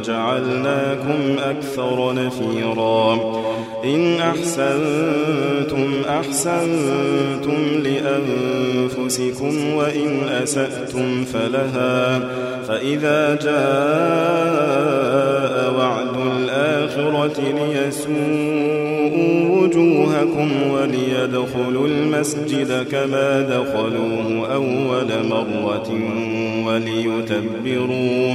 وجعلناكم أكثر نفيرا. إن أحسنتم أحسنتم لأنفسكم وإن أسأتم فلها. فإذا جاء وعد الآخرة ليسوءوا وجوهكم وليدخلوا المسجد كما دخلوه أول مرة وليتبروا.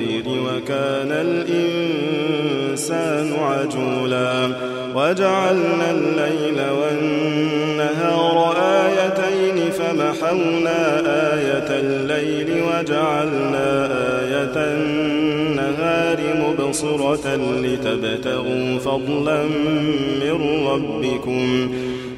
بالخير وكان الإنسان عجولا وجعلنا الليل والنهار آيتين فمحونا آية الليل وجعلنا آية النهار مبصرة لتبتغوا فضلا من ربكم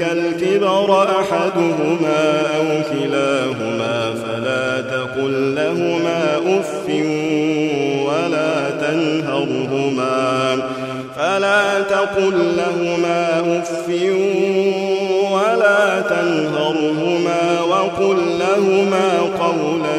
عندك الكبر أحدهما أو كلاهما فلا تقل لهما أف ولا تنهرهما فلا تقل لهما أف ولا تنهرهما وقل لهما قولا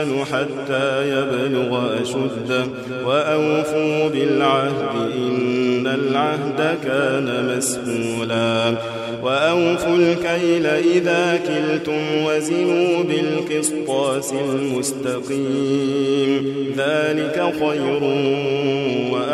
أحسن حتى يبلغ أشده وأوفوا بالعهد إن العهد كان مسؤولا وأوفوا الكيل إذا كلتم وزنوا بالقسطاس المستقيم ذلك خير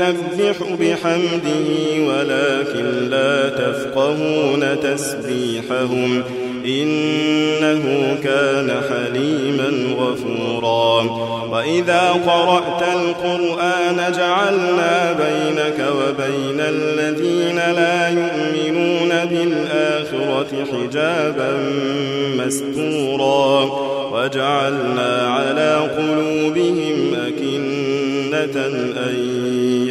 يسبح بحمده ولكن لا تفقهون تسبيحهم. إنه كان حليما غفورا. وإذا قرأت القرآن جعلنا بينك وبين الذين لا يؤمنون بالآخرة حجابا مستورا. وجعلنا على قلوبهم أكنة أن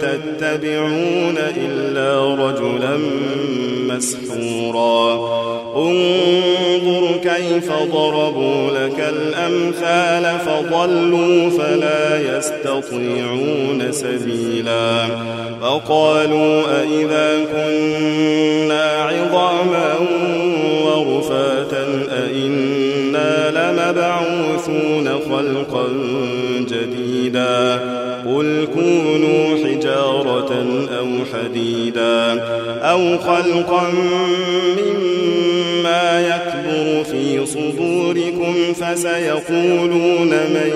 تتبعون إلا رجلا مسحورا. انظر كيف ضربوا لك الأمثال فضلوا فلا يستطيعون سبيلا. فقالوا أئذا كنا عظاما ورفاتا أئنا لمبعوثون خلقا أو حديدا أو خلقا مما يكبر في صدوركم فسيقولون من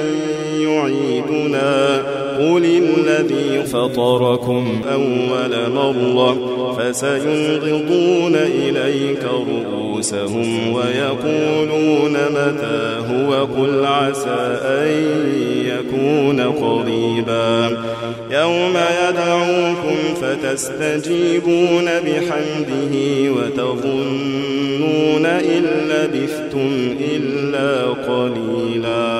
يعيدنا. قل الذي فطركم أول مرة فسينغضون إليك رؤوسهم ويقولون متى هو قل عسى أن يكون قريبا. يوم يدعوكم فتستجيبون بحمده وتظنون إن لبثتم إلا قليلا.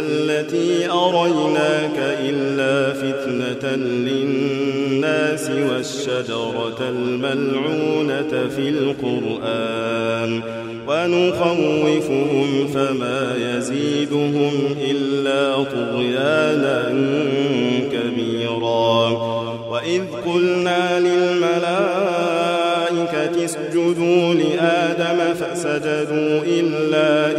التي أريناك إلا فتنة للناس والشجرة الملعونة في القرآن ونخوفهم فما يزيدهم إلا طغيانا كبيرا وإذ قلنا للملائكة اسجدوا لآدم فسجدوا إلا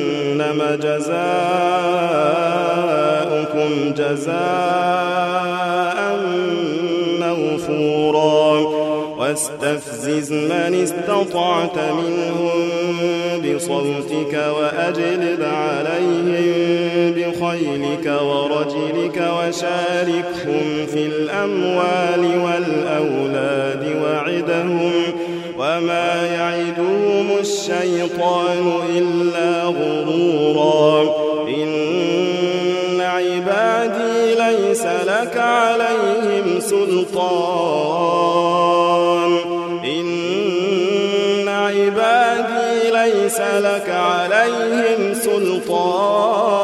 جزاؤكم جزاء موفورا. واستفزز من استطعت منهم بصوتك وأجلب عليهم بخيلك ورجلك وشاركهم في الأموال والأولاد وعدهم وما يعدهم الشيطان إلا غرورا. إن عبادي ليس لك عليهم سلطان. إن عبادي ليس لك عليهم سلطان.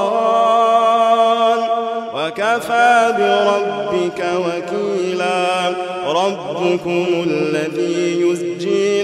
وكفى بربك وكيلا. ربكم الذي يزجي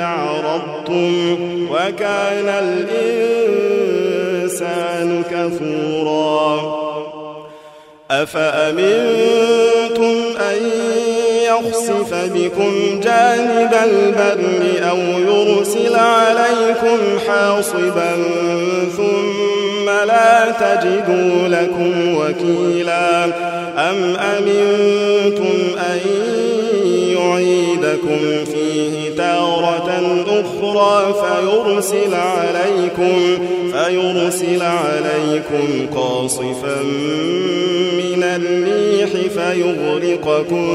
أعرضتم وكان الإنسان كفورا. أفأمنتم أن يخسف بكم جانب البر أو يرسل عليكم حاصبا ثم لا تجدوا لكم وكيلا؟ أم أمنتم أن يعيدكم فيه تارة أخرى فيرسل عليكم فيرسل عليكم قاصفا من الريح فيغرقكم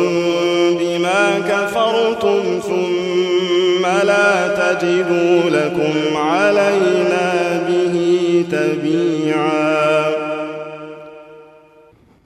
بما كفرتم ثم لا تجدوا لكم علينا به تبيعا.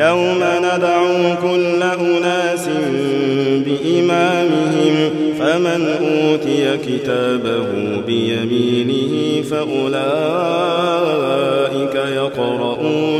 يوم ندعو كل أناس بإمامهم فمن أوتي كتابه بيمينه فأولئك يقرؤون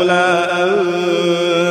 أن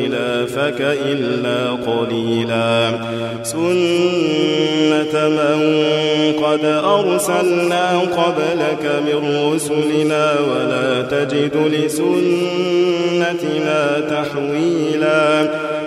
خلافك إلا قليلا. سنة من قد أرسلنا قبلك من رسلنا ولا تجد لسنتنا تحويلا.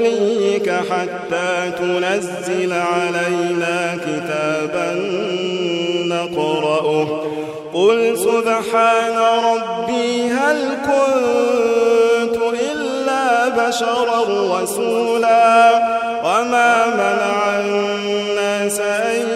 لرقيك حتى تنزل علينا كتابا نقرأه. قل سبحان ربي هل كنت إلا بشرا رسولا؟ وما منع الناس أن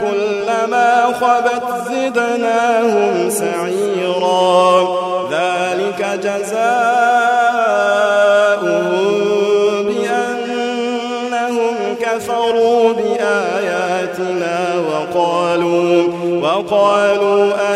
كلما خبت زدناهم سعيرا. ذلك جزاؤهم بأنهم كفروا بآياتنا وقالوا وقالوا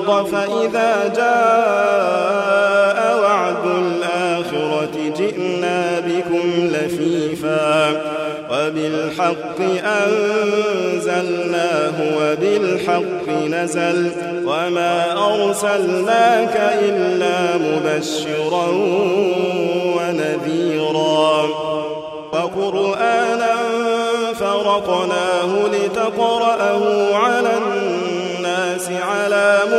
الأرض فإذا جاء وعد الآخرة جئنا بكم لفيفا. وبالحق أنزلناه وبالحق نزل. وما أرسلناك إلا مبشرا ونذيرا. وقرآنا فرقناه لتقرأه على الناس